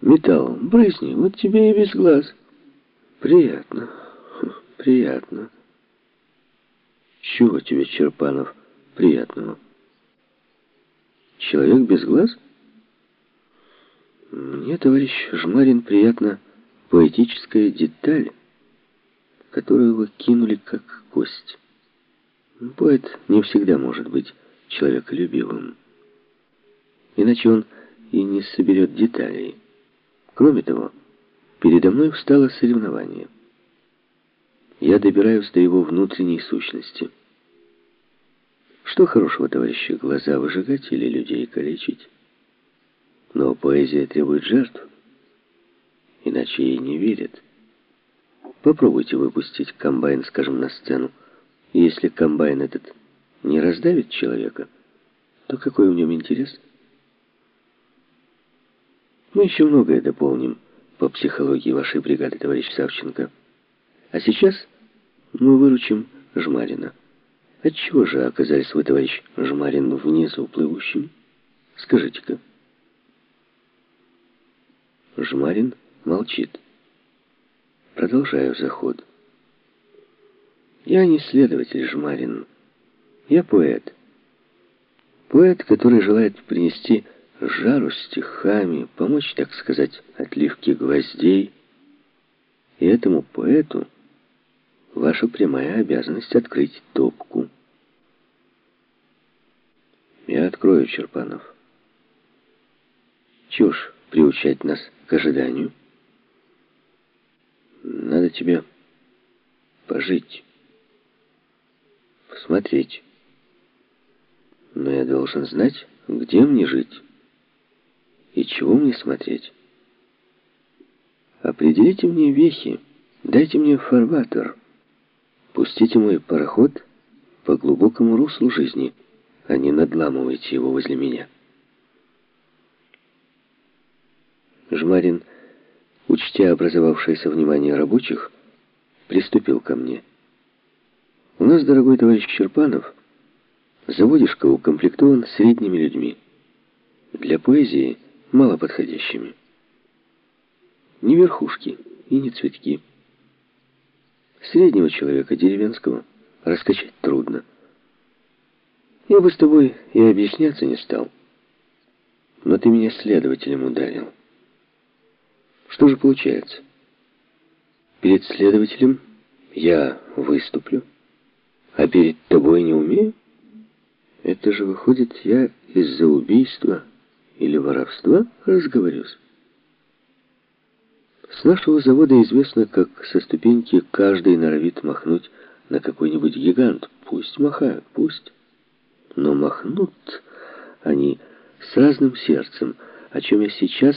Металл, брызни, вот тебе и без глаз. Приятно, приятно. Чего тебе, Черпанов, приятного? Человек без глаз? Мне, товарищ Жмарин, приятна поэтическая деталь, которую вы кинули как кость. Поэт не всегда может быть человеколюбивым. Иначе он и не соберет деталей. Кроме того, передо мной встало соревнование. Я добираюсь до его внутренней сущности. Что хорошего, товарищи, глаза выжигать или людей калечить? Но поэзия требует жертв, иначе ей не верят. Попробуйте выпустить комбайн, скажем, на сцену. Если комбайн этот не раздавит человека, то какой в нем интерес? Мы еще многое дополним по психологии вашей бригады, товарищ Савченко. А сейчас мы выручим Жмарина. Отчего же оказались вы, товарищ Жмарин, внизу плывущим? Скажите-ка. Жмарин молчит. Продолжаю заход. Я не следователь Жмарин. Я поэт. Поэт, который желает принести жару стихами, помочь, так сказать, отливке гвоздей. И этому поэту ваша прямая обязанность открыть топку. Я открою, Черпанов. Чего ж приучать нас к ожиданию? Надо тебе пожить, посмотреть. Но я должен знать, где мне жить. И чего мне смотреть? Определите мне вехи, дайте мне фарватер. Пустите мой пароход по глубокому руслу жизни, а не надламывайте его возле меня. Жмарин, учтя образовавшееся внимание рабочих, приступил ко мне. У нас, дорогой товарищ Черпанов, заводишка укомплектован средними людьми. Для поэзии – малоподходящими. Ни верхушки и ни цветки. Среднего человека, деревенского, раскачать трудно. Я бы с тобой и объясняться не стал. Но ты меня следователем ударил. Что же получается? Перед следователем я выступлю, а перед тобой не умею? Это же выходит, я из-за убийства или воровства разговорюсь. С нашего завода известно, как со ступеньки каждый норовит махнуть на какой-нибудь гигант. Пусть махают, пусть. Но махнут они с разным сердцем, о чем я сейчас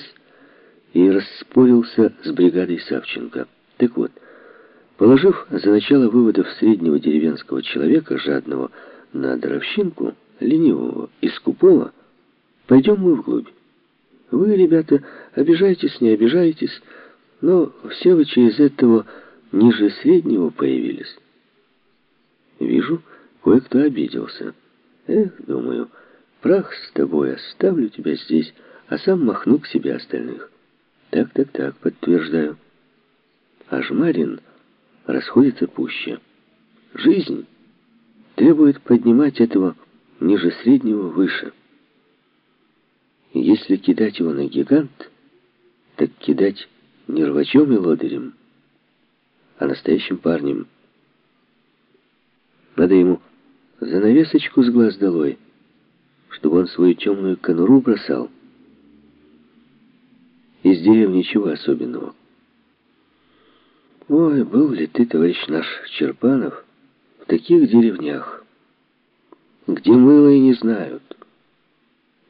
и распорился с бригадой Савченко. Так вот, положив за начало выводов среднего деревенского человека, жадного на даровщинку, ленивого и скупого, Пойдем мы вглубь. Вы, ребята, обижаетесь, не обижаетесь, но все вы через этого ниже среднего появились. Вижу, кое-кто обиделся. Эх, думаю, прах с тобой, оставлю тебя здесь, а сам махну к себе остальных. Так, так, так, подтверждаю. А Жмарин расходится пуще. Жизнь требует поднимать этого ниже среднего выше. Если кидать его на гигант, так кидать не рвачом и лодырем, а настоящим парнем. Надо ему занавесочку с глаз долой, чтобы он свою темную конуру бросал. Из деревни ничего особенного. Ой, был ли ты, товарищ наш Черпанов, в таких деревнях, где мыло и не знают,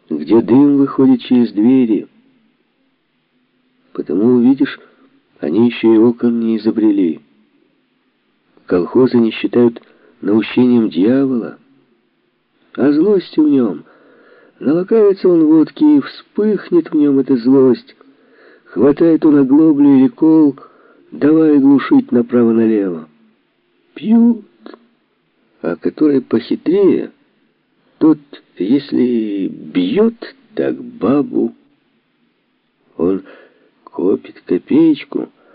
где дым выходит через двери. Потому, увидишь, они еще и окон не изобрели. Колхозы не считают наущением дьявола, а злость в нем. Налакается он водки, и вспыхнет в нем эта злость. Хватает он оглоблю или кол, давай глушить направо-налево. Пьют, а который похитрее — тот, если бьет так бабу, он копит копеечку,